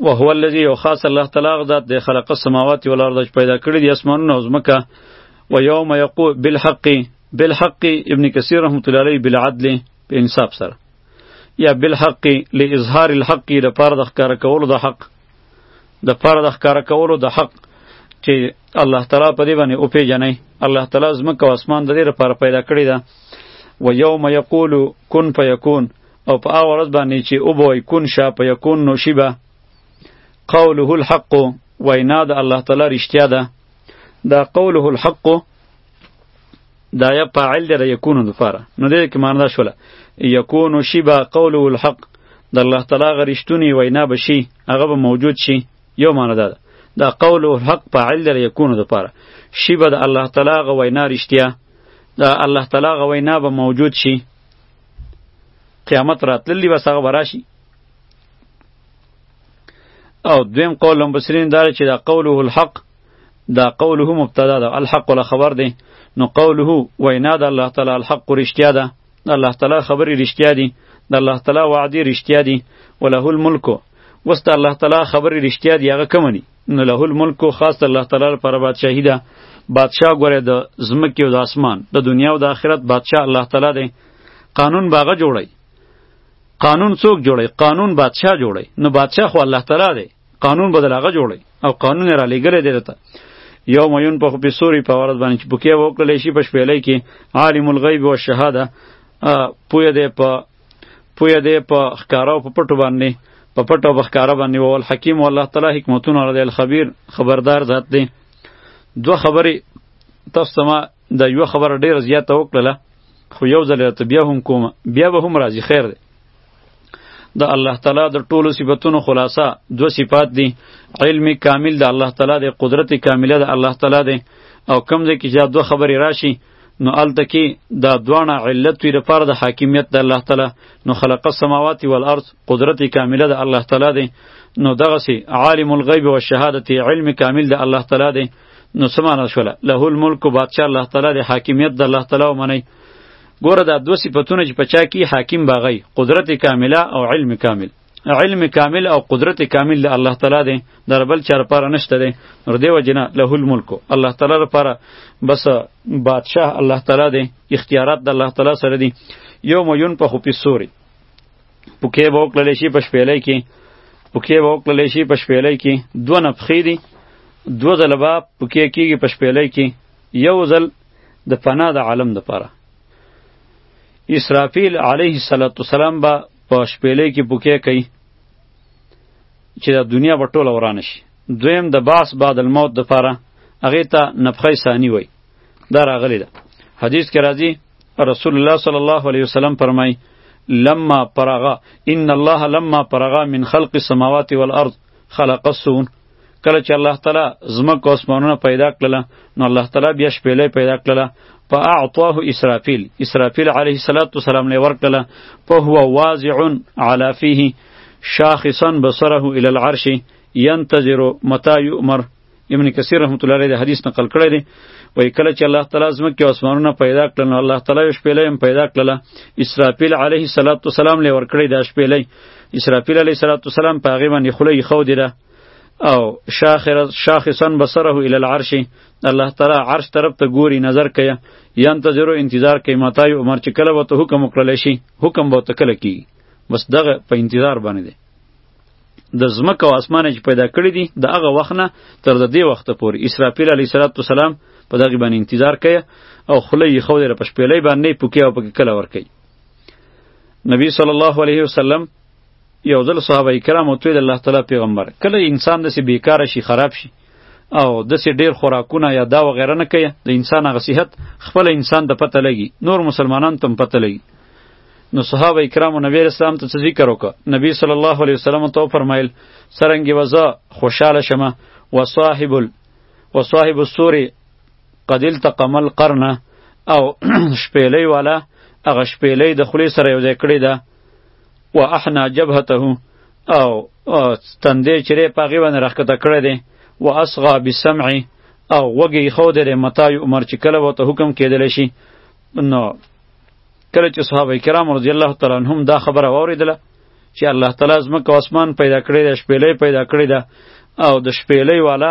وهو الذي یو خاص الله تعالی ذات د خلق السماوات والارض چې پیدا کړی دی اسمانونه او ځمکه و یوم یقو بالحق بالحق ابن کثیر رحمت الله علیه بالعدل په انصاف سره یا بالحق لاظهار الحق د پاره د ښکار کولو د حق د پاره د ښکار کولو د حق چې الله تعالی په دې باندې او پیژنې الله تعالی ځمکه او اسمان د دې لپاره پیدا کړی دا و یوم یقول کن فیکون او په هغه ورځ باندې چې او بوي کون شه په یکون نو شي به قوله الحق وینا د الله تعالی رښتیا ده دا قوله الحق دا یا فاعل دی د یکون لپاره نو دې کې معنی دا شوله یکون شی به قوله الحق د الله تعالی غ رښتونی وینا به شي هغه به موجود شي یو معنی ده دا قول او حق په علل یکونو د پاره شی به د الله تعالی غ وینا رښتیا د الله تعالی غ وینا به موجود شي قیامت راتللی بس هغه به راشي او دویم قول هم بسرین داره چې دا قوله الحق دا قوله مبتدا ده الحق ولا خبر دی نو قوله وینا د الله تعالی الحق رښتیا ده د الله تعالی خبرې رښتیا دي د الله تعالی وعدې رښتیا دي وله الملک وست الله تعالی خبرې رښتیا دي هغه کمنی نو له الملک خاص الله تعالی لپاره بادشاهی ده بادشاه ګوره د زمکه او د اسمان د دنیا او د آخرت بادشاه الله تعالی دی قانون باغه جوړی قانون څوک جوړی قانون بادشاه جوړی نو بادشاه خو الله تعالی دی قانون بدل هغه جوړی او قانون را لګل دی ته یو میون په خو سوری په ورځ باندې چې بوکې وکړلې شي په شپېلې کې عالم الغیب او شهاده پوی دی په پوی دی په ښکارا او په پټو باندې په پټ او بخکاره باندې وول حکیم والله تعالی حکمتونه لري الخبیر خبردار ذات دی دو خبرې تاسو ما د یو خبره ډیره زیاته وکړله خو یو ځل ته بیا هم کوم بیا به هم راځي خیر دی د الله تعالی د ټولو صفاتونو خلاصه دو صفات دي علم کامل د الله تعالی د قدرت کامله د الله تعالی دی او کم ځای کې چې دو خبرې راشي نو الته کې دا دواړه علت وی لپاره د حاکمیت د الله تعالی نو خلق السماوات والارض قدرت کامله د الله تعالی دی نو دغه سي عالم الغیب و شهادت علم کامل د الله تعالی دی نو سمانه شوله له الملک بادشاہ الله تعالی دی حاکمیت د الله تعالی ومني ګوره دا دو صفاتونه چې پچا کی حاکم باغی قدرت کامله او علم کامل علم کامل او قدرت کامل د الله تعالی دی در بل چر پاره نشته دی نور دی وجنه له الملک الله تعالی لپاره بس بادشاه الله تعالی دی اختیارات د الله تعالی سره دی یوم ينفخ فی الصور پوکې به وکړل شي په شپېلۍ کې پوکې به وکړل شي په شپېلۍ کې دوه نفخې دي دوه ځله به پوکې کېږي په شپېلۍ کې یو ځل د فنا د عالم دپاره اسرافیل علیه السلام به په شپېلۍ کې پوکی کوي چې دا دنیا به ټوله ورانه شي دویم د باس بعد الموت دپاره هغې ته نفخه ثانی وایي دا راغلی ده حدیث کې راځي رسول الله صلی الله علیه وسلم فرمایي لما پرغا ان الله لما پرغا من خلق السماوات والارض خلق السون کله چې الله تعالی زمکه او اسمانونه پیدا کړل نو الله تعالی بیا شپېلې پیدا کړل په اعطاه اسرافیل اسرافیل علیه السلام له ورکړل په هو واضع علی فیه شاخصا بصره الى العرش ينتظر متى يؤمر ابن کثیر رحمت الله علیه د حدیث نقل کړی دی وای کله چې الله تعالی زمکه او اسمانونه پیدا کړل نو الله تعالی یې شپېلې هم پیدا کړله اسرافیل علیه السلام له ورکړی دا شپېلې اسرافیل علیه السلام په هغې باندې خوله ایښودې ده او شاخصا بصره الی العرش الله تعالی عرش طرف ته ګوري نظر کوي ینتظر انتظار کوي متای عمر چې کله وته حکم وکړل شي حکم به تکل کی بس دغه په انتظار باندې دی د زمکه او اسمانه چې پیدا کړی دي د هغه وخت نه تر د دې وخت پورې اسرافیل علیه السلام په دغه باندې انتظار کوي او خله یې خو د پښپېلې باندې پوکي او پکې کله ور کوي نبی صلی الله علیه وسلم یو ځل صحابه کرامو ته د الله تعالی پیغمبر کله انسان دسی بیکار شي خراب شي او دسی ډیر خوراکونه یا دا وغیره نه کوي د انسان هغه صحت خپل انسان د پته لګي نور مسلمانان تم پته لګي نو صحابه کرامو نبی اسلام ته څه ذکر وکړه نبی صلی الله علیه وسلم ته فرمایل سرنګي وزه خوشاله شمه وصاحب وصاحب السور قد التقم القرن او شپېلۍ والا هغه شپېلۍ د خولې سره یو ځای کړې ده و احنا جبهته او تندې چې دی په هغې باندې راښکته کړی دی و اصغا بسمع او وږی ښودی دی متا عمر چې کله ورته حکم کېدلی شي نو کله چې صحابه کرام رضی الله تعالی عنهم دا خبره واورېدله چې الله تعالی ځمکه او اسمان پیدا کړی دی شپېلۍ پیدا کړې ده او د شپېلۍ والا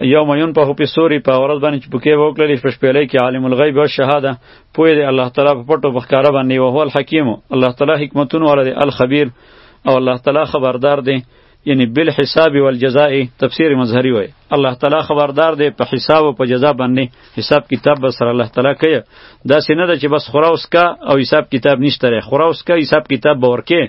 یوم ينفخ فی الصور په ورځ باندې چې پکې وکړل شي په شپېلې کې عالم الغیب او شهاده پوی دی الله تعالی په پټو په ښکاره باندې او هو الحکیم الله تعالی حکمتون ور دی الخبیر او الله تعالی خبردار دی یعنی بل حساب والجزاء تفسیر مظهری وای الله تعالی خبردار دی په حساب او په جزا باندې حساب کتاب به سره الله تعالی کوي دا سینه ده چې بس خورا اوس کا او حساب کتاب نشته خورا اوس کا حساب کتاب به ورکه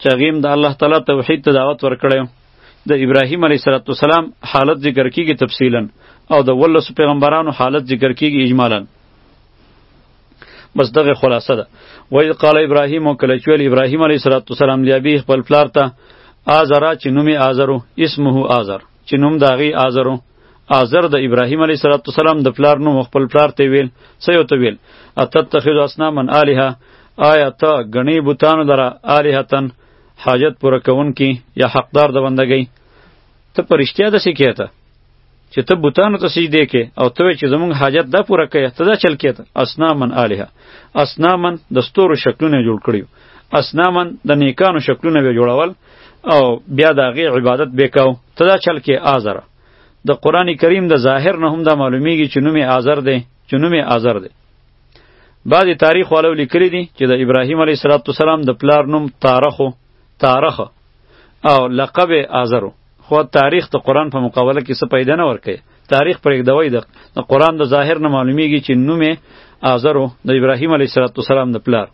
چې هغې هم د الله تعالی توحید ته دعوت ورکړی د ابراهیم علیه السلام حالت ذکر کیږي تفصیلا او د ولس پیغمبرانو حالت ذکر کیږي اجمالا بس دغه خلاصه ده وای قال ابراهیم کله چې ابراهیم علیه السلام دی ابي خپل پلار ته آزرا چې نومي آزرو اسمه آزر چې نوم د هغې آزر و آزر د ابراهیم علیه صلات وسلام د پلار نوم خپل پلار ته ویل څه یو ته ویل اتتخذ اصناما الهه آیا ته غنی بوتانو لره الهتن حاجت پوره کوونکی یا حقدار د بندګۍ ته پرشتیا د سکیته چې ته بوتانو ته سجده کې او ته چې زمونږ حاجت دا پوره کوي ته دا چل کېته اصنامن الها اصنامن د ستورو شکلونه جوړ کړیو اصنامن د نیکانو شکلونه به جوړول او بیا د هغې عبادت به کو ته دا چل کې آزر د قرآن کریم د ظاهر نه هم دا معلومیږي چې نوم آزر دی چې نوم آزر دی بعضې تاریخ والو لیکلی دي چې د ابراهیم علیه صلات وسلام د پلار نوم تارخو تارخ او لقب آزرو خو تاریخ د قرآن په مقابله کې څه پیدا نه ورکوي تاریخ پرېږدوی د قرآن د ظاهر نه معلومیږي چې نوم آزرو د ابراهیم علیه صلات وسلام د پلار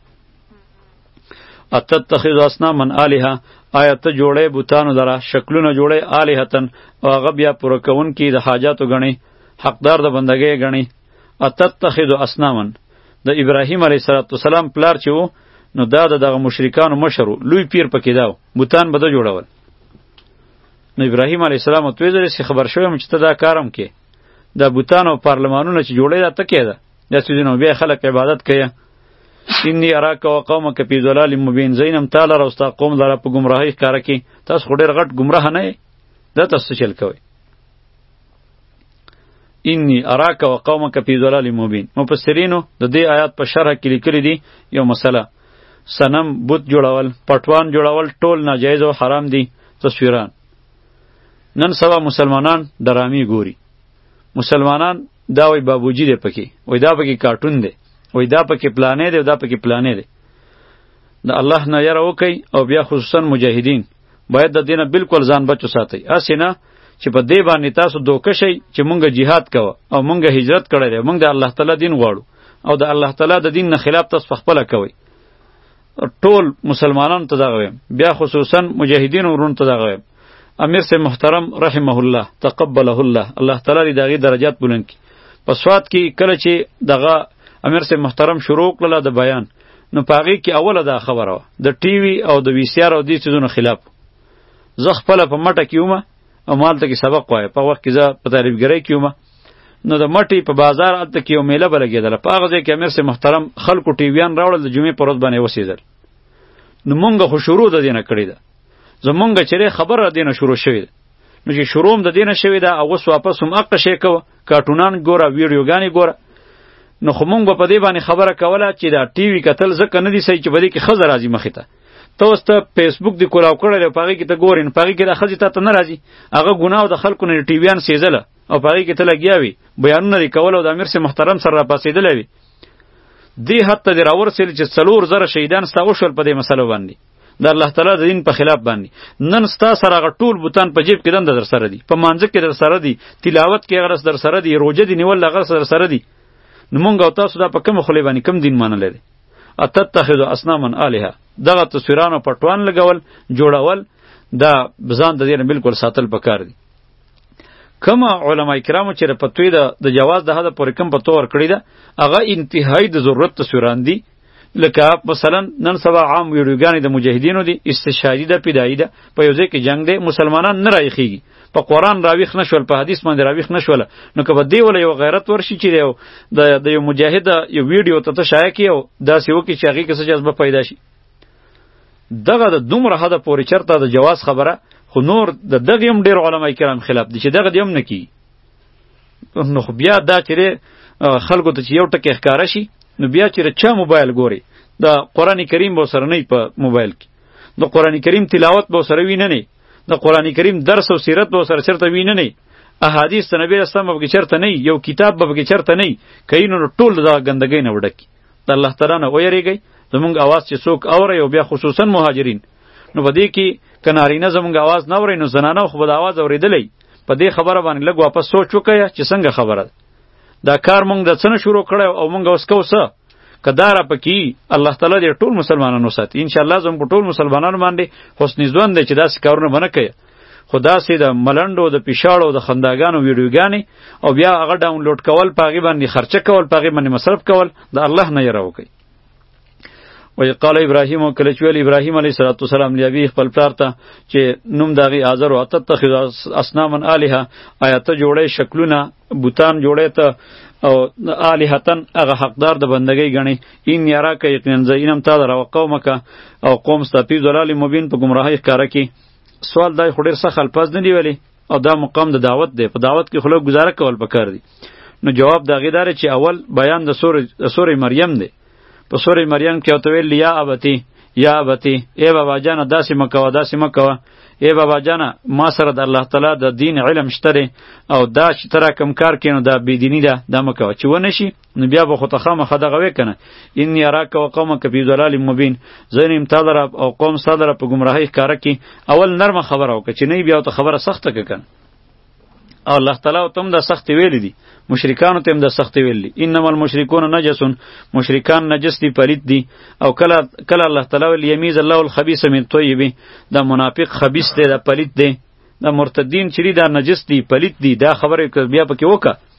اتتخذ اصناما الها آیا ته جوړې بوتانو لره شکلونه جوړې الهتن او هغه بیا پوره کون کی د حاجاتو غنی حقدار د بندګۍ غنی اتتخذ اصناما د ابراهیم علیه السلام پلار چې وو نو دا دغه مشرکانو مشرو لوی پیر پکې داو بوتان به د جوړول نو ابراهیم علیه السلام توې درې خبر شوم چې ته دا کارم کې دا بوتان او پارلمانونه چې جوړې دا تکې ده دا سيزونه بیا خلک عبادت کوي انی اراک و قومک فی ضلال مبین زینم تعالی را استا قوم لره په گمراهی ښکاره کی تاسو خو ډیر غټ گمراه نه دا تاسو چل کوي انی اراک و قومک فی ضلال مبین مفسرینو د دې آیات په شرح کې لیکلي دي یو مسله سنم بت جوړول پټوان جوړول ټول ناجایز او حرام دي تصویران نن سبا مسلمانان درامی ګوري مسلمانان دا وای بابوجی دی پکې وای دا پکې کارټون دی وای دا پکې پلانې دی دا پکې پلانې دی د الله نه یره وکي او بیا خصوصا مجاهدین باید د دینه بالکل ځان بچو ساتي اسینه چې په دې باندې تاسو دوکه شئ چې مونږ جهاد کوو او مونږ هجرت کړی دی مونږ د الله تعالی دین غواړو او د الله تعالی د دین نه خلاف تاسو خپل کوي ټول مسلمانانو ته دغه ویم بیا خصوصا مجاهدین ورونو ته دغه ویم امیر سے محترم رحمه الله تقبله الله الله تعالی دې دغه درجات بلند کړي په سواد کې کله چې دغه امیر سے محترم شروع کړل د بیان نو پاغي کې اوله دا خبره و د ټي وي او د وی سي ار او دې چیزونو خلاف زه خپل په مټه کې ومه او مالته کې سبق وای په وخت کې زه په طالبګرۍ کې ومه نو د مټي په بازار الته کې یو میله بلګېدله په هغه ځای کې امیر سي محترم خلکو ټیویان راوړل د جمعې پر ورځ باندې وسېدل نو مونږ خو شروع د دینه کړې ده زمونږ چیرې خبره دینه شروع شوې ده نو چې شروع هم د دینه شوې ده او اوس واپس هم اقه شي کوه کارټونان ګوره ویډیوګانې ګوره نو خو مونږ په دې باندې خبره کوله چې دا ټي وي کتل ځکه نه دي صحیح چې بده کې خزر راځي مخې ته ته اوس ته فیسبوک دی کولاو کړی دی په هغې کې ته ګورې نو په هغې کې دا ښځې تا ته نه راځي هغه ګناه د خلکو نه ټي ویان سېزله او په هغې کې ته لګیا وي بیانونه دې کول او د امیر سه محترم سره راپاسېدلی وي دې حد ته دې راورسېدل چې څلور زره شهیدان ستا وشول په دې مسلو باندې د الله تعالی د دین په خلاف باندې نن ستا سره هغه ټول بوتان په جیب کې دند در سره دي په مانځ کې در سره دي تلاوت کې غرس در سره دي روزه دي نیول غرس در سره دي نو مونږ او تاسو دا په کوم خلی باندې کم دین منل دي اتتخذ اصناما الها دغه تصویرانو پټوان لګول جوړول دا بزان د دې بالکل ساتل پکار دي کوم علما کرامو چې په توی د جواز د هدا پورې کم په تور کړی دا هغه انتهایی د ضرورت تصویران دي لکه مثلا نن سبا عام ویډیوګانې د مجاهدینو دي استشهادي ده پیدایي ده په یو ځای کې جنگ دی مسلمانان نه رايخیږي په قران راویخ نشول په حدیث باندې راویخ نشول نو که به دی ول یو غیرت ورشي چې یو د یو مجاهد یو ویډیو ته ته شایع کیو داسې وکي چې هغه کس جذبه پیدا شي دغه د دومره حد پورې چرته د جواز خبره خو نور د دغه هم ډیر علما کرام خلاف دي چې دغه هم نه کی نو خو بیا دا چې خلکو ته یو ټکی ښکارا شي نو بیا چې چا موبایل ګوري د قران کریم به سره نه په موبایل کې د قران کریم تلاوت به سره وینه نه د قران کریم درس او سیرت به سره چرته وینه نه احادیث ته نبی اسلام به چرته نه یو کتاب به چرته نه کینو ټول دا ګندګین وډکی د الله تعالی نه ویریږئ زمونږ اواز چې څوک اوري او بیا خصوصا مهاجرین نو په دې کې که نارینه زمونږ اواز نه اوري نو زنانه خو به د اواز اورېدلی په دې خبره باندې لږ واپس سوچ وکړه چې څنګه خبره ده دا کار مونږ د څه نه شروع کړی او مونږ اوس کوو څه که دا را پکې الله تعالی دې ټول مسلمانانو ساتي انشاءالله زموږ په ټول مسلمانانو باندې حسن ځوان دی چې داسې کارونه به نه کوي خو داسې د ملنډو د پیشاړو د خنداګانو ویډیوګانې او بیا هغه ډاونلوډ کول په هغې باندې خرچه کول په هغې باندې مصرف کول د الله نه یره وکړئ وی قال ابراهیم او کله چې ویل ابراهیم علیه صلوات والسلام لیابی خپل پلار ته چې نوم داغي آزر او تتخذ اسنامن الها آیات جوړې شکلونه بوتان جوړې ته او الهتن هغه حقدار د بندګۍ غني ان یرا کې یقین زینم تا در او قومک او قوم ستپی ذلال مبین په گمراهی ښکارا کې سوال دای خو ډیر سخت الفاظ نه دی ویلي او دا مقام د دعوت دی په دعوت کې خلک گزاره کول پکار دي نو جواب دا غیدار چې اول بیان د سورې د سورې مریم دی په سورې مریم کې او ته ویل یا ابتی یا ابتی ای بابا جان داسې مکوه داسې مکوه ای بابا جان ما سره د الله تعالی د دین علم شته او دا چې ترا کم کار کینو دا بی دینی ده دا مکوه چې ونه شي نو بیا به خو ته خامخا دغه وې کنه ان یراک او قوم کفی ضلال مبین زین امتدر او قوم صدر په گمراهی کار کی اول نرم خبر او چې نه بیا ته خبره سخته ک کنه او الله تعالی او تم دا سخت ویل دي مشرکان تم دا سخت ویل دي انما المشرکون نجسون مشرکان نجس دي پلید دي او کله کله الله تعالی ول یمیز الله الخبیث من طیب دا منافق خبیث دی دا پلید دی دا مرتدین چری دا نجس دی پلید دی دا خبره بیا پکې وکړه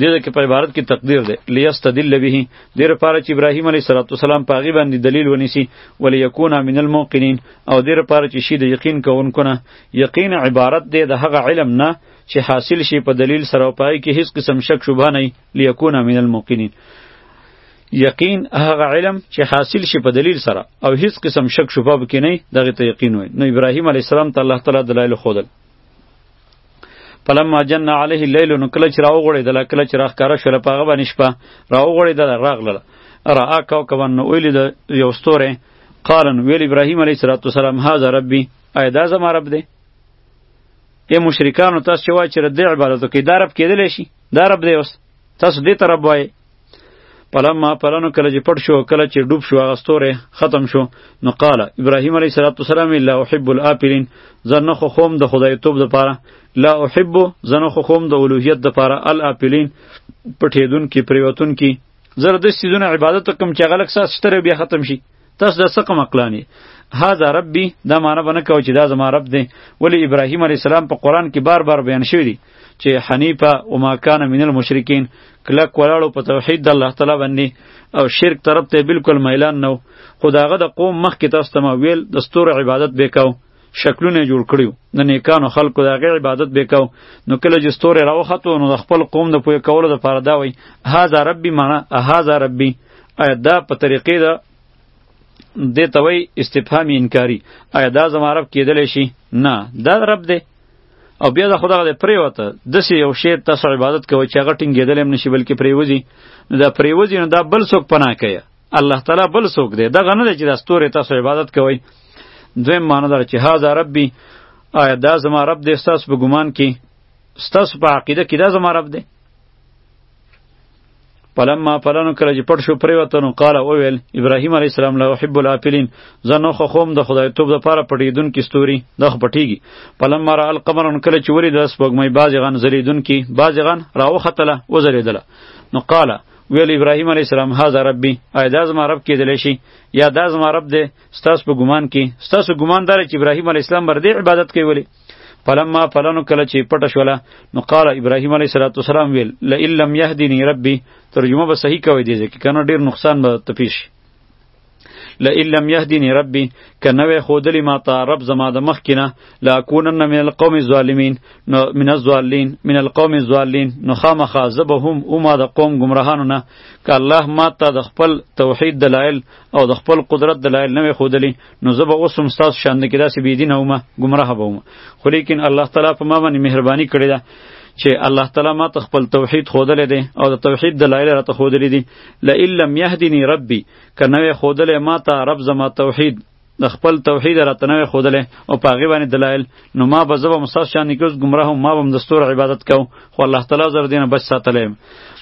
دې کې په عبارت کې تقدیر دی لیستدل به دې لپاره چې ابراهیم علیه السلام په هغه باندې دلیل ونیسي ولی یکونا من الموقنین او دې لپاره چې شي د یقین کوونکو نه یقین عبارت دی د هغه علم نه چې حاصل شي په دلیل سره او پای کې هیڅ قسم شک شبهه نه لیکونا من الموقنین یقین هغه علم چې حاصل شي په دلیل سره او هیڅ قسم شک شبهه کې نه دغه ته یقین وای نو ابراهیم علیه السلام ته الله تعالی دلایل خودل فلما جن علیه اللیل نو کله چې راوغړېدله کله چې راښکاره شوله په هغه باندې شپه راوغړېدله راغلله رأا کوکبا نو ویلید یو ستوری قال نو ویل ابراهیم علیه صلات وسلام هذا ربی آیا دا زما رب دی ای مشرکانو تاسو چې وایئ چې د عبادت کوي دا رب کېدلی شي دا رب دی اوس تاسو دې ته رب وایي پلما پلانو کله چې پټ شو کله چې ډوب شو هغه ستوره ختم شو نو قال ابراهیم علیه السلام لا احب الافلین زنه خو خوم د خدای توب د پاره لا احب زنه خو خوم د اولوهیت د پاره الافلین پټیدون کې پریوتون کې زره د سیزونه عبادت کوم چې غلک ساس ستره بیا ختم شي تاسو دا څه کوم عقلان یې هاذا ربي دا معنی به نه کوي چې دا زما رب دی ولی ابراهیم علیه السلام په قرآن کې بار بار بیان شوی دی چې حنیفه او ما کان من المشرکین کلک ولاړو په توحید د الله تعالی باندې او شرک طرف ته بالکل میلان نو خداغه د قوم مخ کې تاسو ته ویل د ستور عبادت وکاو شکلونه جوړ کړیو د نیکانو خلکو د هغې عبادت به کو نو کله چې ستوري راوختو نو د خپل قوم د پوهې کولو دپاره دا وایي هذا ربي معنا هذا ربي آیا دا په طریقې د دې ته وایي استفهامي انکاري آیا دا زما رب کیدلی شي نه دا رب دی او بیا د خدای د پریوته د سی یو شی تاسو عبادت کوئ چې هغه ټینګېدل هم نشي بلکې پریوزي نو دا پریوزي نو دا بل څوک پناه کوي الله تعالی بل څوک دی دغه نه دی چې د ستوري تاسو عبادت کوئ دویم معنی داره چې هاذا ربي آیا دا زما رب دی ستاسو په ګمان کې ستاسو په عقیده کې دا زما رب دی پلما پلانو کله چې پټ شو پریوته نو قال او ویل ابراهیم علی السلام له حب الافلین زنه خو خوم د خدای توپ د پاره پټیدون کی ستوري د خ پټیږي پلما را القمر کله چې وری د سپوږمۍ بازغان زریدون کی بازغان راو ختله و زریدله نو قال ویل ابراهیم علیه السلام هاذا ربی آیا دا زما رب کېدلی شي یا دا زما رب دی ستاسو په ګمان کې ستاسو ګمان داره چې ابراهیم علیه السلام بر دې عبادت کوي ولې فلما فلنو کله چې پټه شوله نو قال ابراهیم علیه صلوات والسلام ویل لئن لم یهدنی ربی ترجمه به صحیح کوي دې ځکه کنه ډیر نقصان به تپیش لئن لم يهدني ربي که نه وی ښودلی ما ته رب زما د مخکې نه لاکونن من القوم الظالمین نو من الظالین من القوم الظالین نو خامخا زه به هم اوما د قوم ګمراهانو نه که الله ما ته د خپل توحید دلایل او د خپل قدرت دلایل نه وی ښودلی نو زه به اوس هم ستاسو شان کې داسې بېدینه ومه ګمراه به ومه خو لیکن الله تعالی په ما باندې مهرباني کړې ده چې الله تعالی ما ته خپل توحید ښودلی دی او د توحید دلایل راته ښودلی دي لئن لم يهدني ربي که نه وی ښودلی ما ته رب زما توحید د خپل توحید راته نه وی ښودلی او په هغې باندې دلایل نو ما به زه به هم ستاسو شان نږدې اوس ګمراه وم ما به هم د ستورو عبادت کو خو الله تعالی زه له دې نه بچ ساتلی یم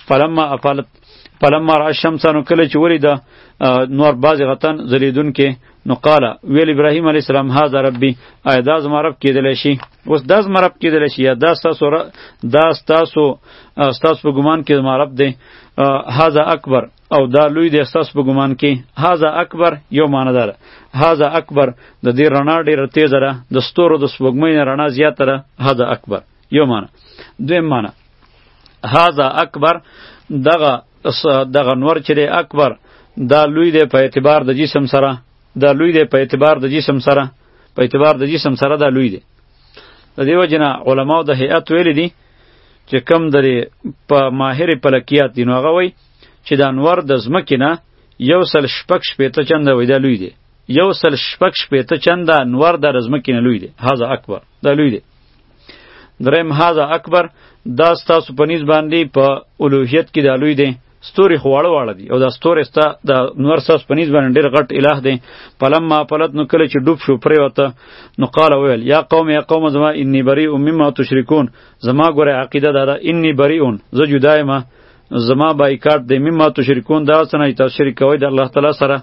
فلما افالت فلما را الشمس نو کله چې ولیده نور بعضې غتن ځلېدونکې نو قاله ویل ابراهیم علیه السلام هذا ربي ایا دا زما رب کېدلی شي اوس دا زما رب کېدل شي یا دا ستاسو دا ستاسو ستاسو په ګمان کې زما رب دی هاذا اکبر او دا لوی دی ستاسو په ګمان کې هاذا اکبر یو معنی دار هاذا اکبر د دې رڼا ډېره تیزه ده د ستورو د سپوږمۍ نه رڼا زیاته ده هاذا اکبر یو معنی دویم معنی هاذا اکبر دغه دغه نور چې دی اکبر دا لوی دی په اعتبار د جسم سره دا لوی دی په اعتبار د جسم سره په اعتبار د جسم سره دا لوی دی د دیو جنا علماو د هیئت ویل دي چې کم درې په ماهر پلکیات دي نو هغه وای چې د انور د زمکې نه یو سل شپږ شپېته چنده وای دا لوی دی یو سل شپږ شپېته چنده انور د زمکې نه لوی دی هاذا اکبر دا لوی دی دریم هاذا اکبر دا ستاسو په نیز باندې په الوهیت کې دا لوی دی ستوري خو واړه واړه دي او دا ستوري ستا د نور ساس په نسبت باندې ډېر غټ الٰه دی پلم ما پلت نو کله چې ډوب شو پرې وته نو قال ویل یا قوم یا قوم زما انی بری ام مما تشرکون زما ګوره عقیده دا ده انی بری اون زه جدا یم زما بایکاټ دی مما تشرکون دا څنګه تاسو شریک کوئ د الله تعالی سره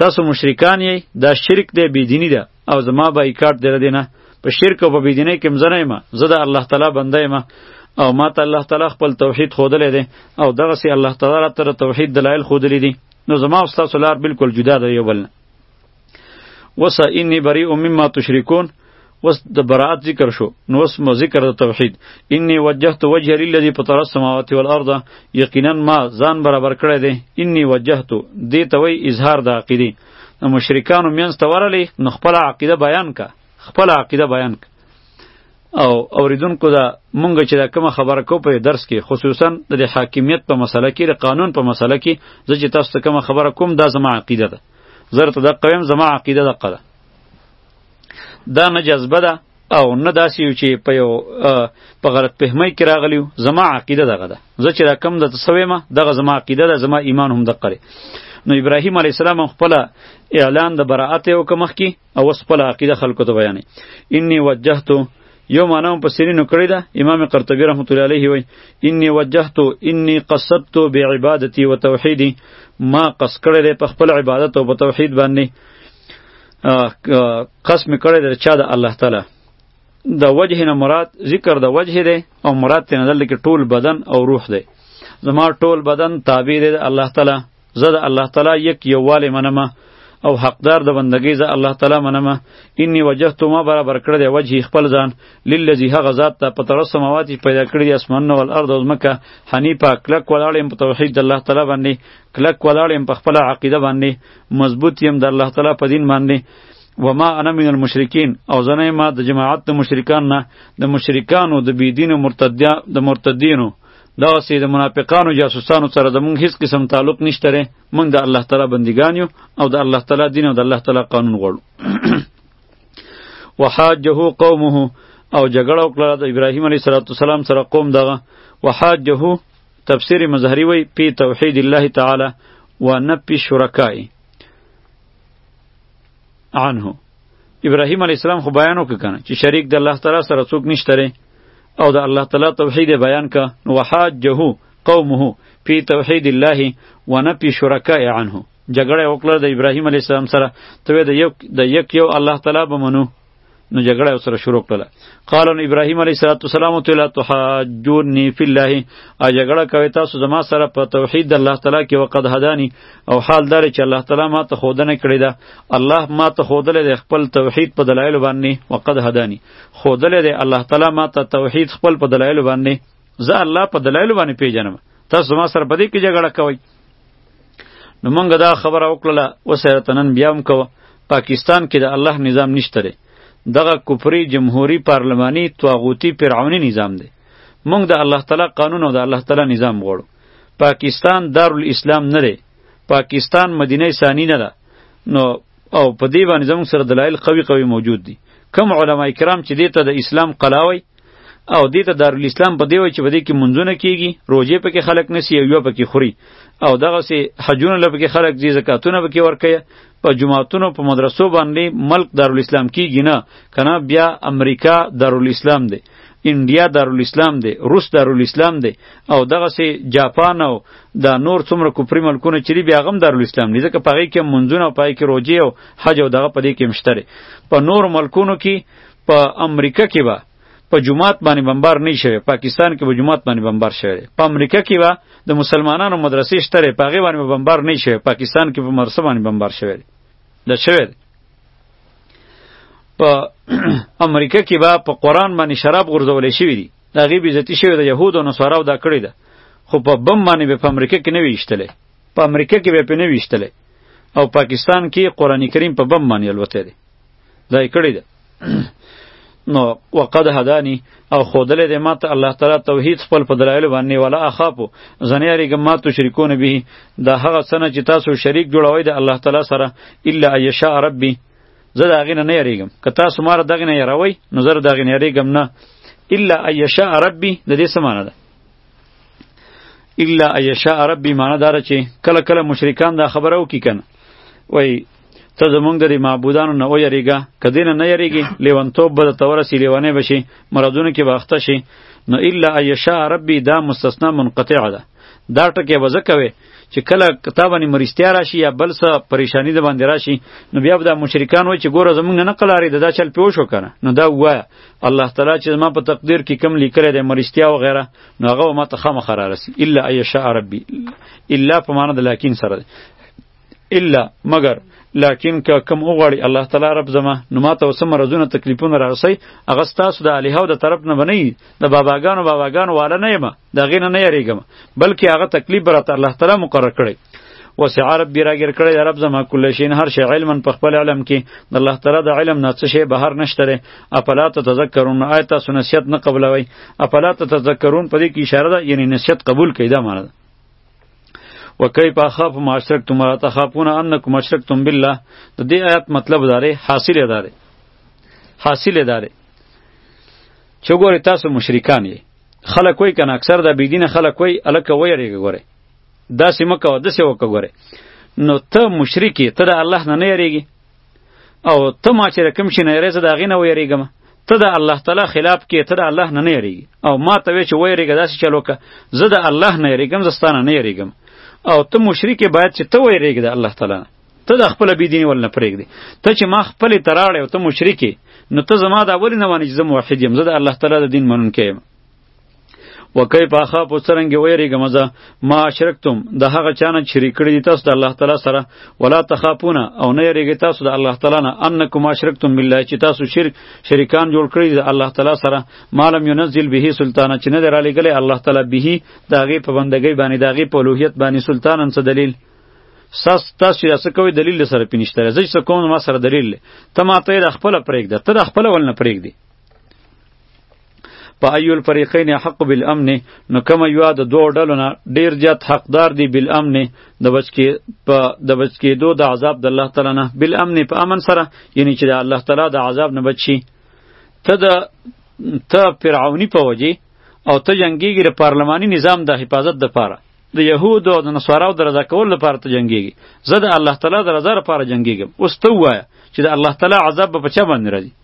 تاسو مشرکان یې دا شرک دی بی دینی ده او زما بایکاټ دی ردی نه په شرک او په بيدینه کې مزنه یم زه د الله تعالی بنده یم او ما ته الله تعالی خپل توحید خودلې دی او دغه سي الله تعالی تر توحید دلایل خودلې دي نو زما او تاسو لار بالکل جدا دی یو بل وسا انی بری مما تشرکون وس د برات ذکر شو نو وس مو ذکر د توحید انی وجهت وجه للذی فطر السماوات والارض یقینا ما ځان برابر کړی دی انی وجهت دې ته وی اظهار د عقیده د مشرکانو مینځ ته ورغلی نو خپله عقیده بیان که خپله عقیده بیان که او اوریدونکو دا مونږ چې دا کومه خبره کو په درس کې خصوصا د حاکمیت په مسله کې د قانون په مسله کې زه چې تاسو ته کومه خبره کوم دا زما عقیده ده زه ته دا قویم زما عقیده ده قده دا نه جذبه ده او نه داسې یو چې په یو په غلط فهمۍ کې راغلی یو زما عقیده دغه ده زه چې راکم د تسویمه دغه زما عقیده ده زما ایمان هم دقه نو ابراهیم علی السلام خپل اعلان د براءت یو کمخ کی او خپل عقیده خلکو ته بیانې انی وجهتو یو معنا هم په سرینو کړی ده امام قرطبی رحمت الله علیه وای انی وجهت انی قصدت بعبادتی و توحیدی ما قص کړی په خپل عبادت او په توحید باندې قسم کړی د چا د الله تعالی د وجه نه مراد ذکر د وجه دی او مراد تنه دلته کې ټول بدن او روح دی زما ټول بدن تابع دی د الله تعالی زه د الله تعالی یک یووالی منم او حقدار د بندګۍ زه الله تعالی منم انی وجهت ما برابر کړی دی وجه خپل ځان للذي هغه ذات ته په ترسه مواد پیدا کړی دی اسمانونه ول ارض او مکه حنیفه کلک ولاړم په توحید الله تعالی باندې کلک ولاړم په خپل عقیده باندې مضبوط یم د الله تعالی په دین باندې و ما انا من المشرکین او زنه ما د جماعت د مشرکان نه د مشرکانو د بی دین مرتدیا د مرتدینو دا سه د منافقانو جاسوسانو سره د مونږ هیڅ قسم تعلق نشته ره مونږ د الله تعالی بندگان یو او د الله تعالی دین او د الله تعالی قانون غواړو وحاجه قومه او جګړه وکړه د ابراهیم علیه السلام سره قوم دغه وحاجه تفسیر مظهری وی پی توحید الله تعالی و نفی شرکای عنه ابراهیم علی السلام خو بیان وکړ کنه چې شریک د الله تعالی سره څوک نشته او د الله تعالی توحید بیان ک نو وحاجه قومه فی توحید الله و نفی شرکاء عنه جګړه وکړه د ابراهیم علی السلام سره ته د یک د یک یو الله تعالی به منو نو جګړه سره شروع کړله قال ان ابراهيم عليه السلام ته لا تحاجوني في الله ا جګړه کوي تاسو زما سره په توحید الله تعالی کې وقد هداني او حال دار چې الله تعالی ما ته خودنه کړی دا الله ما ته خودل د خپل توحید په دلایل باندې وقد هداني خودل د الله تعالی ما ته توحید خپل په دلایل باندې زه الله په دلایل باندې پیژنم تاسو زما سره په دې کې جګړه کوئ نو مونږ دا خبره وکړله وسره تنن بیا هم کوه پاکستان کې د الله نظام نشته دی دغه کفري جمهوری پارلماني طاغوتی فرعوني نظام دی مونږ د الله تعالی قانون او د الله تعالی نظام غواړو پاکستان دارالاسلام نه دی پاکستان مدینه ثانی نه ده نو او په دې باندې زموږ سره دلایل قوي قوي موجود دي کم علما کرام چې دې ته د اسلام قلاوي او دې ته دارالاسلام په دی وای چې په دې کې منځونه کیږي روزې پکې خلک نسی یو پکې خوري او دغه سي حجونه لپاره خلک دي زکاتونه پکې ورکي په جماعتونو په مدرسو باندې ملک دارالاسلام کیږي نه کنه بیا امریکا دارالاسلام دی انډیا دارالاسلام دی روس دارالاسلام دی او دغه سي جاپان او دا نور څومره کوپری ملکونه چې دی بیا غم دارالاسلام دی ځکه پغې کې منځونه او پای کې روجي او حج او دغه پدې کې مشتره په نور ملکونو کې په امریکا کې به په جماعت باندې بمبار نه شوی پاکستان کې په جماعت باندې بمبار شوی په امریکا کې به د مسلمانانو مدرسې شته په غیبه باندې بمبار نه شوی پاکستان کې په مرسه باندې بمبار شوی دا شوی په امریکا کې به په قران باندې شراب غورځول شوی دی دا غي بیزتی شوی د يهودو نو سراو دا کړی ده خو په بم باندې به په امریکا کې نه ویشتلې په امریکا کې به په نه ویشتلې او پاکستان کې قران کریم په بم باندې الوته دی دا یې کړی ده نو وقد هدانی او خودلې دې ماته الله تعالی توحید خپل په دلایل باندې ولا اخافو زنه یریګم ما تو شریکونه به دا هغه سنه چې تاسو شریک جوړوي د الله تعالی سره الا یشاء ربی زه دا غینه نه یریګم که تاسو مار دغه نه یروي نو زه دغه نه یریګم نه الا یشاء ربی د دې سمانه ده الا یشاء ربی معنی دار چې کله کله مشرکان دا خبره وکي کنه وای ته زمونږ د معبودانو نه ویریږه که دینه نه یریږي لیونتوب به درته ورسي لیونی به شي مرضونو کې به اخته شي نو الا ایشاء ربي دا مستثنا منقطع ده دا ټکی به ځکه وی چې کله تا باندې مرستیا راشي یا بل څه پریشانی د باندې راشي نو بیا به دا مشرکان وای چې ګوره زمونږ نه قلارې د دا چل پیو شو کنه نو دا وایه الله تعالی چې ما په تقدیر کې کم لیکلی دی مرستیا و غیره نو هغه ما ته خامخا رارسي الا ایشاء ربي الا په معنا د لکن سره الا مگر لکن که کم وغواړي الله تعالی رب زما نو ما ته وسم مرزونه تکلیفونه راغسي هغه ستاسو د الهو د طرف نه بنئ د باباګانو باباګانو والا نه یم د غې نه نه یریږم بلکې هغه تکلیف به راته الله تعالی مقرر کړي وسع رب دی راګر کړی د رب زما کله شین هر شی علما په خپل علم کې د الله تعالی د علم نه څه شی بهر نشته لري افلا تذکرون آیت تاسو نصیحت نه قبلوي افلا تذکرون په دې کې اشاره ده یعنی نصیحت قبول کړئ دا معنی ده وکيف اخاف ما اشركتم ولا تخافون انكم اشركتم بالله د دې آیات مطلب داره حاصل داره حاصل داره چې ګوره تاسو مشرکان یې خلک وای کنه اکثر د بيدینه خلک وای الکه وای ریګه ګوره داسې مکه داسې وکه ګوره نو ته مشرکی ته د الله نه نه یریږي او ته ما چې کوم شي نه یری زه د هغې نه ویریږم ته د الله تعالی خلاف کې ته د الله نه نه یریږي او ما ته وې چې ویریږه داسې چلو که زه د الله نه یریږم زه ستانه نه یریږم او ته مشرک باید چې ته ویریږي د الله تعالی نه ته د خپل بی دیني ول نه پرېږدي ته چې ما خپل تراړې او ته مشرک نو ته زما دا ولې نه وانه چې زه موحد یم زه د الله تعالی د دین منونکی یم وکيف اخاف څرنګه ويریږم زه ما اشرکتم د هغه چانه شریک کړی تاسو د الله تعالی سره ولا تخافون او نه یریږي تاسو د الله تعالی نه انکم اشرکتم بالله چې تاسو شرک شریکان جوړ کړی د الله تعالی سره مالم ينزل به سلطانه چې نه درالې ګلې الله تعالی به داغه په بندګۍ باندې داغه په لوهیت باندې سلطانن څه دلیل ساس تاسو چې څه کوي دلیل سره پینشتره زه چې کوم ما سره دلیل ته ماته د خپل پرېږده ته د خپل ول نه پرېږدي په ایو الفریقین حق بالامن نو کوم یو د دوه ډلو نه ډیر زیات حقدار دی بالامن د بچکی په د بچکی دو د عذاب د الله تعالی نه بالامن په امن سره یعنی چې د الله تعالی د عذاب نه بچی ته د ته فرعونی په وجه او ته جنگیږي د پارلماني نظام د حفاظت د پاره د یهود او د نصاراو د رضا کول لپاره ته جنگیږي زه د الله تعالی د رضا لپاره جنگیږم اوس ته وایه چې د الله تعالی عذاب به په چا باندې راځي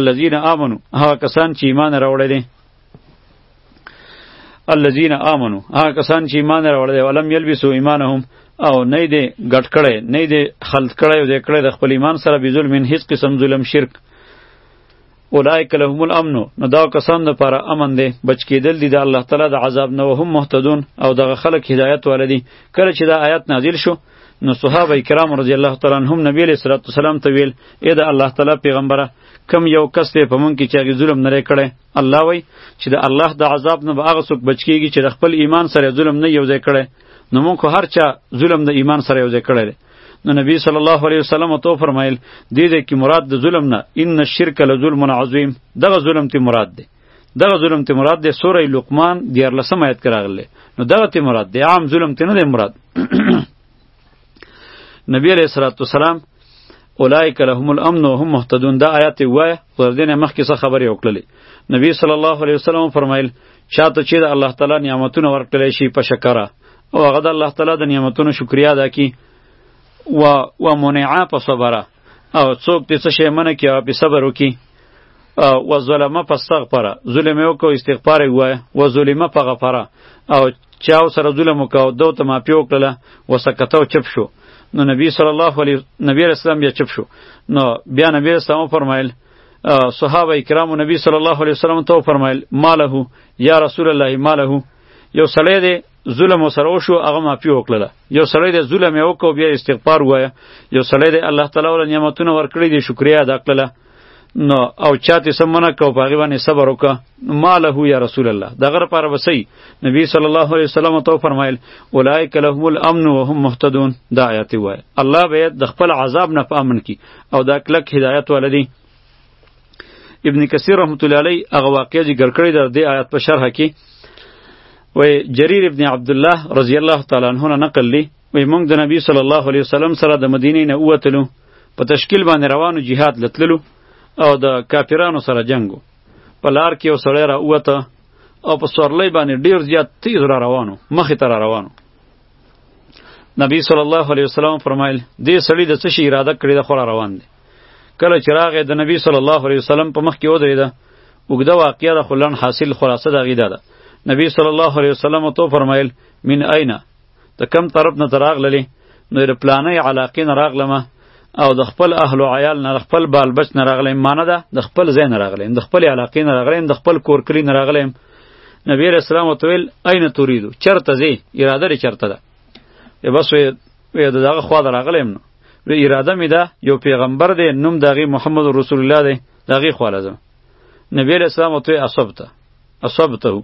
الذين آمنو هغه کسان چې ایمان راوړی دی الذين آمنو هغه کسان چې ایمان راوړی دی ولم یلبسو ایمانهم او نه دی ګټ کړی نه دی خلط کړی او دی کړی د خپل ایمان سره به ظلم هیڅ قسم ظلم شرک اولائک لهم الامن نو دا کسان د پاره امن دی بچ کېدل دي د الله تعالی د عذاب نه هم مهتدون او دغه خلک هدایت ولدي کله چې دا آیات نازل شو نو صحابه کرام رضی الله تعالی عنهم نبی علیہ الصلوۃ والسلام ته ویل اې د الله تعالی پیغمبره کم یو کس ته پمن کې چاغي ظلم نه کړي الله وای چې د الله د عذاب نه به هغه څوک بچ کیږي چې خپل ایمان سره ظلم نه یو ځای کړي نو مونږ هر چا ظلم د ایمان سره یو ځای کړي نو نبی صلی الله علیه وسلم تو فرمایل دې دې کې مراد د ظلم نه ان الشرک لظلم عظیم دغه ظلم ته مراد دی دغه ظلم ته مراد دی سوره لقمان دیار لسم آیت کې راغلی نو دغه ته مراد دی عام ظلم ته نه دی مراد نبی علیہ الصلوۃ والسلام اولائک لهم الامن وهم مهتدون دا آیات وای وردین مخکې څه خبرې وکړلې نبی صلی الله علیه وسلم فرمایل چاته چې د الله تعالی نعمتونه ورکړل شي په شکر او هغه د الله تعالی د نعمتونو شکریا ادا کی و و منعا په صبره او څوک دې څه شی منه کې او په صبر وکي و ظلمه فاستغفر ظلم یو کو استغفار وای و ظلمه فغفر او چاو سره ظلم وکاو دو ته ما پیو کړله و سکتو چپ شو نو نبی صلی الله علیه نبی رسول الله بیا چپ شو نو بیا نبی رسول الله فرمایل صحابه کرام نبی صلی الله علیه وسلم ته فرمایل ماله یا رسول الله ماله یو سړی دی ظلم وسره وشو هغه معافي وکړله یو سړی د ظلم یې وکړو بیا استغفار ووایه یو سړی د الله تعالی وله نعمتونه ورکړي دي شکریا ادا کړله نو او چاته سم منه کو په هغه باندې صبر وکړه ما له یا رسول الله دغه لپاره وسی نبی صلی الله علیه وسلم تو فرمایل اولایک لهم الامن وهم مهتدون دا آیات وای الله به د خپل عذاب نه په امن کی او دا کلک هدایت ولدی ابن کثیر رحمت الله علی هغه واقعې ذکر کړې ده د آیات په شرح کې و جریر ابن عبد الله رضی الله تعالی عنہ نه نقل لی و موږ د نبی صلی الله علیه وسلم سره د مدینې نه ووتلو په تشکیل باندې روانو جهاد لتللو او د کافرانو سره جنگو په لار کې یو سړی را ووته او په سورلۍ باندې ډیر زیات تیز را روانو مخې ته را روانو نبی صلی الله علیه وسلم فرمایل دې سړی د څه شي اراده کړې ده خو را روان دی کله چې راغی د نبی صلی الله علیه وسلم په مخ کې ودرېده اوږده واقعه ده خو لنډ حاصل خلاصه د هغې دا ده نبی صلی الله علیه وسلم ورته وفرمیل من اين د کم طرف نه ته راغللې نو د پلانۍ علاقې نه راغلمه او د خپل اهل او عیال نه خپل بال بچ نه راغلی معنی ده د خپل ځای نه راغلی د خپل علاقې نه راغلی د خپل کور کلی نه راغلی نبی رسول الله وتویل عین توریدو چرته زی اراده لري چرته ده بس وی د دغه خوا دراغلم نو وی اراده می ده یو پیغمبر دی نوم دغه محمد رسول الله دی دغه خوا لازم نبی علیہ السلام او ته اصبته اصبته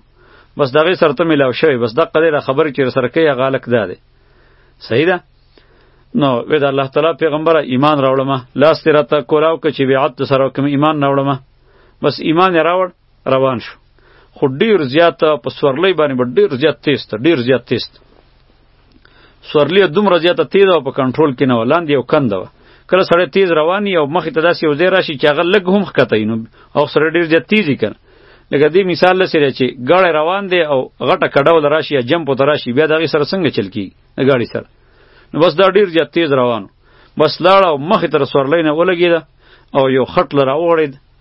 بس دغه سره ته ملاو شوی بس دغه قدر خبر کې سره کې غالک ده دی صحیح ده نو وې د الله تعالی پیغمبر ایمان راوړم لاس تیرته کولاو کې چې بیعت سره کوم ایمان راوړم بس ایمان راوړ روان شو خو ډیر زیات په سورلۍ باندې به ډیر زیات تیز ته ډیر زیات تیز سورلۍ دومره زیاته تیز او په کنټرول کې نه ولاندې یو کند و کله سړی تیز رواني او مخې ته داسې یو ځای راشي چې هغه لږ هم ښکته نو او سړی ډیر زیات تیز کنه لکه دې مثال لسره چې ګاړی روان دی او غټه کډول راشي یا جمپ ته راشي بیا دغه سره څنګه چل کی د ګاړي سره نو بس دا ډیر زیات تیز روانو بس لاړ او مخې ته سورلۍ نه ولګیده او یو خټ لره وغړید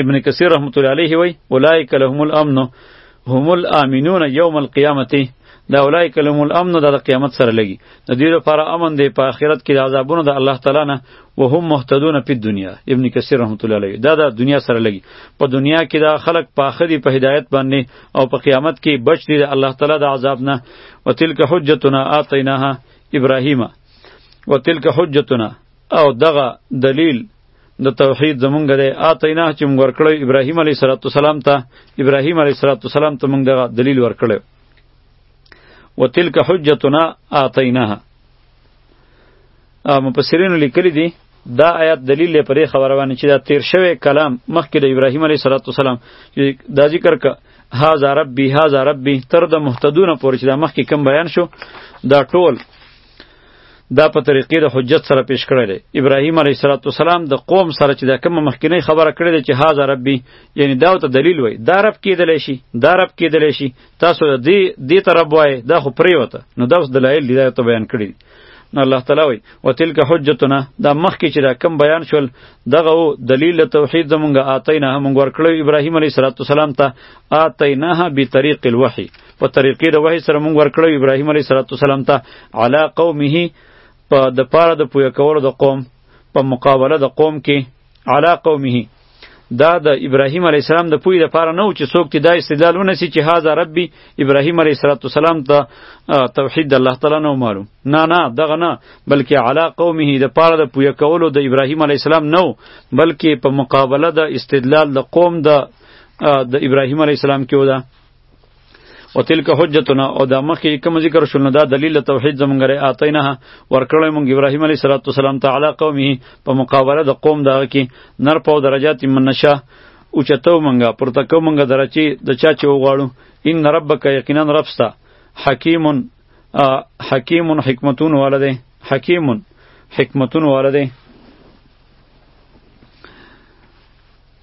ابن کثیر رحمت الله علیه وی اولئک لهم الامن هم الامنون یوم القیامت دا اولئک لهم الامن دا د قیامت سره لګي د دې لپاره امن دی په آخرت کې د عذابونو د الله تعالی نه و هم مهتدون په دنیا ابن کثیر رحمت الله علیه دا د دنیا سره لګي په دنیا کې دا خلق پاخه دي په هدایت باندې او په قیامت کې بچ دي د الله تعالی د عذاب نه وتلک حجتنا اعطیناها ابراهیم وتلک حجتنا او دغه دلیل د توحید زمونږ دی آتینا چې مونږ ورکړو ابراهیم علیه السلام ته ابراهیم علیه السلام ته مونږ دغه دلیل ورکړو وتلک حجتنا آتیناها مفسرینو لیکلی دی دا آیات دلیل لري پرې خبره باندې چې دا تیر شوی کلام مخکې د ابراهیم علیه السلام چې دا ذکر ک هاذا ربی هاذا ربی تر د مهتدون پورې چې دا مخکې کم بیان شو دا ټول دا په طریقې د حجت سره پیش کړی دی ابراهیم علیه السلام د قوم سره چې دا کوم مخکینی خبره کړې ده چې هاذا ربي یعنی دا ته دلیل وای دا رب کېدلی شي دا رب کېدلی شي تاسو د دې دې ته رب وای دا خو پرېوته نو دا اوس دلایل دي دا ته بیان کړي دي نو الله تعالی وای وتلک حجتنا دا مخکې چې دا کم بیان شول دغه او دلیل توحید زمونږه آتینا هم ورکړو ابراهیم علیه السلام ته آتیناها بطریق الوحی په طریقې د وحی سره مونږ ورکړو ابراهیم علیه السلام ته علا قومه په د پاره د پوهه کولو د قوم په مقابله د قوم کې علا قومه دا د ابراهیم علیه السلام د پوی د پاره نه و چې څوک تی دا استدلال ونسی چې هاذا ربی ابراهیم علیه السلام ته توحید د الله تعالی نه معلوم نه نه دغه نه بلکې علا قومه د پاره د پوی کولو د ابراهیم علیه السلام نه بلکې په مقابله د استدلال د قوم د د ابراهیم علیه السلام کې و ده او تلک حجتنا او دا مخی کوم ذکر شول نو دا دلیل توحید زمونږ ری اتینه ورکړل مونږ ابراهیم علیه صلوات والسلام تعالی قومه په مقابله د قوم دغه کې نر په درجات من نشه او چتو مونږه پرته کوم مونږه درچی د چا چې وغواړو ان ربک یقینا ربستا حکیم حکیم حکمتون ولده حکیم حکمتون ولده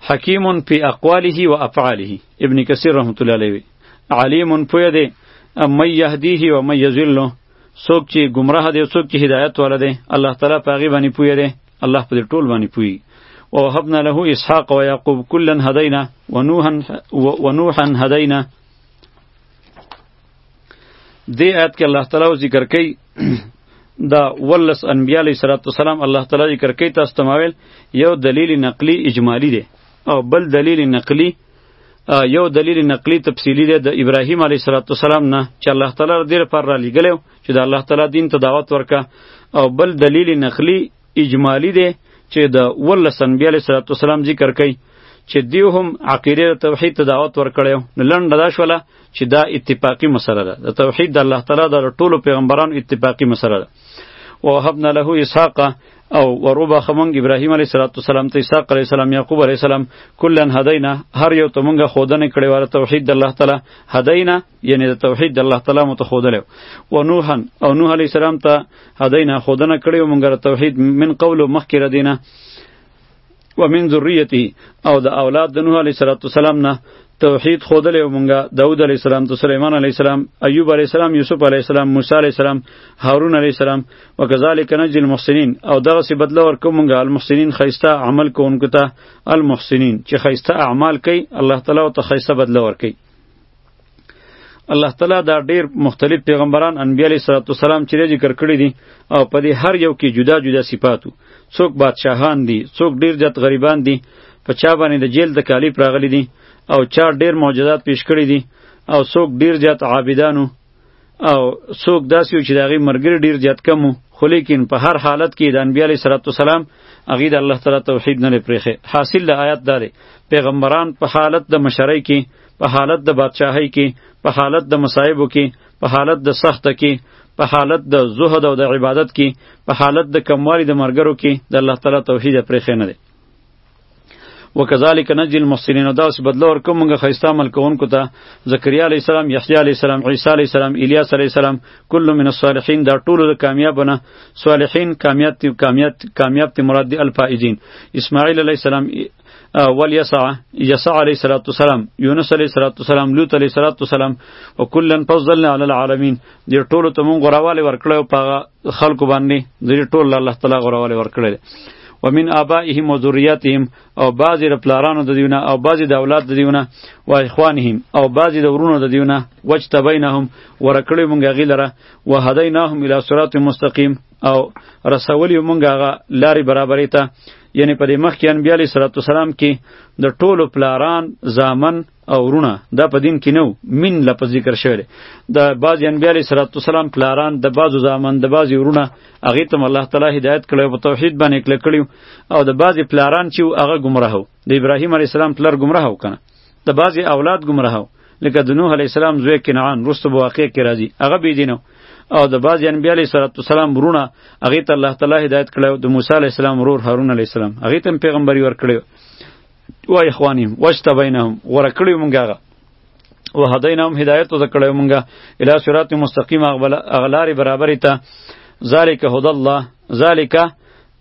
حکیم فی اقواله و افعاله ابن کثیر رحمت الله علیه علیم پوی دی من یهدیه و من یذله څوک چې گمراه دی څوک چې هدایت والا دی الله تعالی په هغه باندې پوی دی الله په دې ټول باندې پوی او وهبنا له اسحاق و یعقوب کلا هدینا و نوحا و نوحا هدینا دی آیت کې الله تعالی ذکر کوي دا ولس انبیاء علیه صلوات والسلام الله تعالی ذکر کوي تاسو ته ماویل یو دلیل نقلی اجمالی دی او بل دلیل نقلی یو دلیل نقلی تفصیلی دی د ابراهیم علیه صلوات والسلام نه چې الله تعالی ډیر پر را لګلو چې د الله تعالی دین ته دعوت ورکا او بل دلیل نقلی اجمالی دی چې د ولس انبیاء علیه السلام ذکر کوي چې دیو هم عقیده توحید ته دعوت ورکړی نو لنډه دا شوله چې دا اتفاقی مسله ده د توحید د الله تعالی د ټولو پیغمبرانو اتفاقی مسله ده ووهبنا له اسحاق او وروبا خمونږ ابراهیم علیه السلام ته اسحاق علیه السلام یعقوب علیه السلام کلن هدینا هر یو ته مونږه ښودنه کړې وه توحید د الله تعالی هدینا یعنی د توحید د الله تعالی مو ته خودلې او نوحن او نوح علی السلام ته هدینا خودنه کړې او مونږه توحید من قول مخکې ردینه و من ذریته او د اولاد د نوح علیه السلام نه توحید خودلې او مونږه داوود علیه السلام ته سليمان علیه السلام ایوب علیه السلام یوسف علیه السلام موسی علیه السلام هارون علیه السلام وکذالک نجی المحسنین او دغه سی بدله ورکو مونږه المحسنین خیسته عمل کوونکو ته المحسنین چې خیسته اعمال کوي الله تعالی او ته خیسته بدله ورکوي الله تعالی دا ډیر مختلف پیغمبران انبیاء علیه السلام چې ذکر کړی دي او په دې هر یو کې جدا جدا صفاتو څوک بادشاهان دي څوک ډیر جت غریبان دي په چا باندې د جیل د کالی پراغلی دي او چا ډیر معجزات پیش کړی دي او څوک ډیر جت عابدانو او څوک داسې و چې د هغې مرګري ډېر زیات کم و خو لیکن په هر حالت کې د انبیا علیه صلات وسلام هغې د الله تعالی توحید نه دی پرېښی حاصل د آیات دا دی پیغمبران په حالت د مشرۍ کې په حالت د بادشاهۍ کې په حالت د مصایبو کې په حالت د سخته کې په حالت د زهد او د عبادت کې په حالت د کموالی د مرګرو کې د الله تعالی توحید پرېښی نه دی وکذالک نجی المحسنین او داس بدله ورکوم موږ خیسته عمل کوونکو ته زکریا علیه السلام یحیی علیه السلام عیسی علیه السلام الیاس علیه السلام کل من الصالحین دا ټول د کامیابونه صالحین کامیاب تی کامیاب کامیاب تی مراد دی الفائزین اسماعیل علیه السلام ول یسع یسع علیه السلام یونس علیه السلام لوط علیه السلام وکلا فضلنا علی العالمین دې ټولو ته مونږ غوروالی ورکړی او په هغه خلکو باندې دې ټول له الله تعالی غوروالی ورکړی دی ومن آبائهم و ذریاتهم او بعضې د پلارانو د دیونه او بعضې د اولاد د دیونه و اخوانهم او بعضې د ورونو د دیونه وجتبینهم غوره کړی مونږ هغې لره و هدیناهم الی صراط مستقیم او رسولی مونږ هغه لارې برابرې ته یعنی په دې مخکې انبیا علیه صلات وسلام کې د ټولو پلاران زامن او ورونه دا په دین کې نو من لفظ ذکر شوی د بعض انبیاء علیه صلوات والسلام پلاران د بعضو زامن د بعض ورونه هغه ته الله تعالی هدایت کړو په توحید باندې کړ کړیو او د بعض پلاران چې هغه گمراه وو د ابراهیم علیه السلام پلار گمراه وو کنه د بعض اولاد گمراه وو لکه د نوح علیه السلام زوی کنعان رستو به واقع کې راځي هغه بی دینو او د بعض انبیاء علیه صلوات والسلام ورونه هغه ته الله تعالی هدایت کړو د موسی علیه السلام ورور هارون علیه السلام هغه ته پیغمبري ور کړو و اخوانهم واجتبینهم غوره کړی مونږ هغه و هدینهم هدایت ته کړی مونږ الی صراط مستقیم اغلار برابر ته ذالک هدى الله ذالک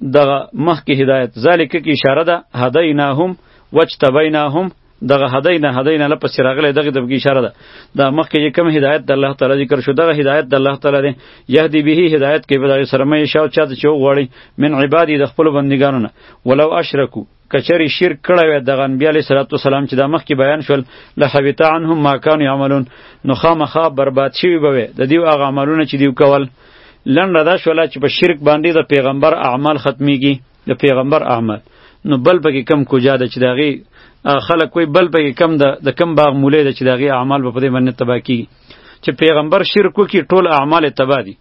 دغه مخکې هدایت ذالک کی اشاره ده هدیناهم واجتبینهم دغه هدینا هدینا لپس چې راغلی دغه د اشاره ده دا مخکې چې کوم هدایت د الله تعالی ذکر شو دغه هدایت د الله تعالی دی یهدی به هدایت کې به دغه سره مې شاو چا چې وغواړي من عبادی د خپل بندګانو نه ولو اشرکو کچری شرک کړی وای دغه انبیا علیه صلوات والسلام چې دا مخکې بیان شول لحبط عنهم ما کانوا یعملون نو خامخا برباد شوي به وي د دیو هغه عملونه چې دیو کول لنډه دا شوله چې په شرک باندې د پیغمبر اعمال ختمیږي د پیغمبر اعمال نو بل پکې کم کوجا ده چې د هغې خلک کوی بل پکې کم ده د کم باغ مولی ده چې د هغې اعمال به په دې باندې تباه کیږي چې پیغمبر شرک وکړي ټول اعمال یې تباه دي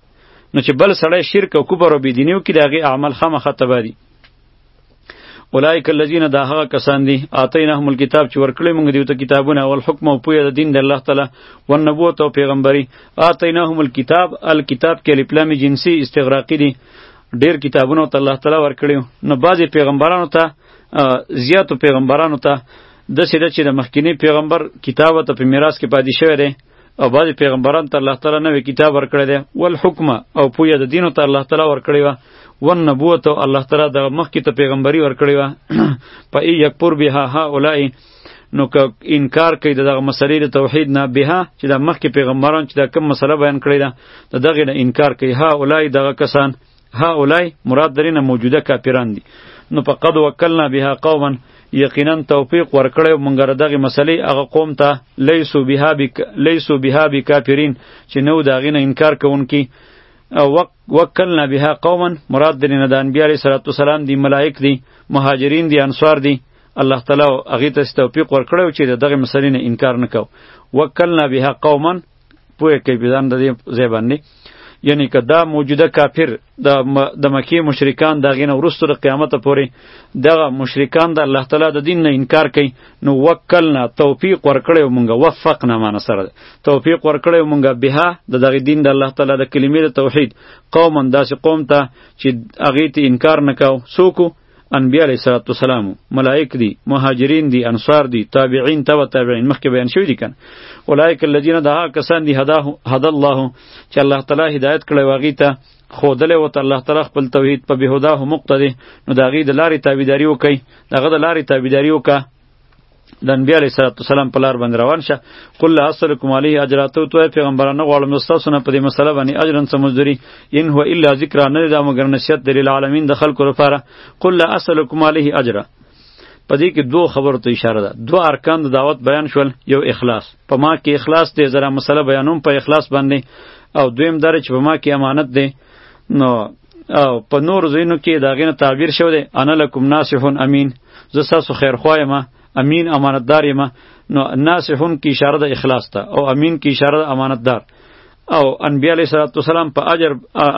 نو چې بل سړی شرک او کفر او بېدیني وکړي د هغې اعمال خامخا تباه دي اولایک الذین دا هغه کسان دي اتیناهم الکتاب چې ورکړی موږ دیو ته کتابونه او الحکم او پوهه د دین د الله تعالی او نبوت او پیغمبري اتیناهم الکتاب الکتاب کې لپلام جنسی استغراقی دي ډیر کتابونه ته الله تعالی ورکړی نو بعضی پیغمبرانو ته زیاتو پیغمبرانو ته د سیده چې د مخکینی پیغمبر کتابه ته په میراث کې پاتې شوی دی او بعضې پیغمبران ته الله تعالی نوې کتاب ورکړی دی والحکمه او پویه د دینو ته الله تعالی ورکړی وه والنبوت او الله تعالی د مخکې ته پیغمبري ورکړی وه په ای یکپور بها هؤلاء نو که انکار کوي د دغه مسلې د توحید نه بها چې د مخکې پیغمبران چې دا کم مسله بیان کړې ده د دغې نه انکار کوي هؤلاء دغه کسان هؤلاء مراد درینه موجوده کافران دي نو فقد وکلنا بها قوما یقینا توفیق ورکړیو مونږ دغه مسلې هغه قوم ته لیسو بها بک لیسو بها بکافرین چې نو دا غینه انکار کوونکی او وکلنا بها قوما مراد د نه د انبیاء علیه صلوات والسلام دی ملائک دی مهاجرین دی انصار دی الله تعالی هغه ته توفیق ورکړیو چې دغه مسلې نه انکار نکاو وکلنا بها قوما پوهه کوي په ځان د دې ځای باندې یعنی که دا موجوده کافر د د مکی مشرکان دا غینه ورستو د قیامت پورې دغه مشرکان د الله تعالی د دین نه انکار کوي نو وکلنا توفیق ورکړی مونږ وفقنا معنا سره توفیق ورکړی مونږ بها د دغه دین د الله تعالی د کلمې د توحید قوم انداس قوم ته چې اغه ته انکار نکاو سوکو انبیاء علیه الصلاة والسلام ملائک دي مهاجرین دي انصار دي تابعین تبع تابعین مخکې بیان شوی دي کنه اولایک الذین دا کسان دي هدا هدا الله چې الله تعالی هدایت کړی واغی ته خودلې وته الله تعالی خپل توحید په بهدا هم مقتدی نو دا غي د لارې تابعداري وکي دغه د لارې تابعداري وکه د انبیاء علیه السلام په لار باندې روان شه قل لا اسلکم علیه اجر تو تو پیغمبران نه غواړم تاسو نه په دې مسله باندې اجر ان سمزدری ان هو الا ذکر نه دا مگر نصیحت دی للعالمین د خلکو لپاره قل لا اسلکم علیه اجر په دې کې دوه خبرو ته اشاره ده دوه ارکان د دعوت بیان شول یو اخلاص په ما کې اخلاص دی زره مسله بیانوم په اخلاص باندې او دویم دره چې په ما کې امانت دی نو او په نور زینو کې دا غینه تعبیر شوی دی انا لکم ناصحون امین زه تاسو خیر خوایم امین امانتدار یم نو ناصحون کی اشاره د اخلاص ته او امین کی اشاره د امانتدار او انبیاء علیه صلوات والسلام په اجر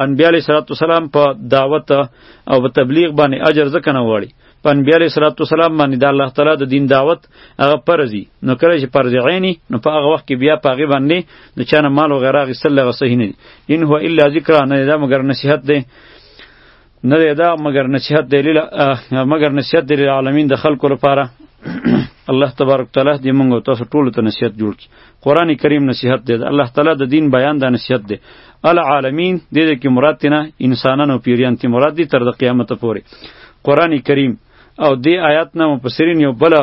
انبیاء علیه صلوات والسلام په دعوت او په تبلیغ باندې اجر ځکه نه وړي په نبی علیه الصلاۃ والسلام باندې د الله تعالی د دین دعوت هغه پرځي نو کله چې پرځ عیني نو په هغه وخت کې بیا په هغه باندې د چانه مال او غیره غسل لغه صحیح نه دي ان هو الا ذکر نه دا مگر نصیحت دی نه دی دا مگر نصیحت دی لیل مگر نصیحت دی للعالمین د خلکو لپاره الله تبارک تعالی دې موږ تاسو ټول ته نصیحت جوړ کړي قران کریم نصیحت دی الله تعالی د دین بیان د نصیحت دی العالمین د دې کې مراد تینا انسانانو پیریان تی مراد دی تر د قیامت پورې قران کریم او دې آیات نه مفسرین یو بل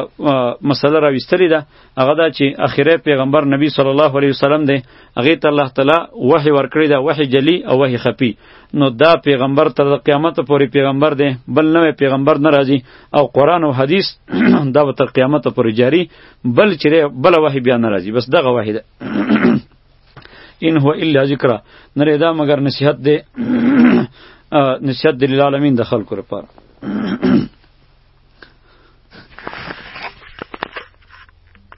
مسله را وستلی ده هغه دا چې اخیره پیغمبر نبی صلی الله علیه وسلم دی هغه ته الله تعالی وحی ورکړی دا وحی جلی او وحی خفی نو دا پیغمبر تر قیامت پورې پیغمبر دی بل نوې پیغمبر ناراضي او قران او حدیث دا تر قیامت پورې جاری بل چې بل وحی بیا نه راځي بس دغه وحی ده ان هو الا ذکر نه ردا مگر نصیحت دی نصیحت دی للعالمین د خلکو لپاره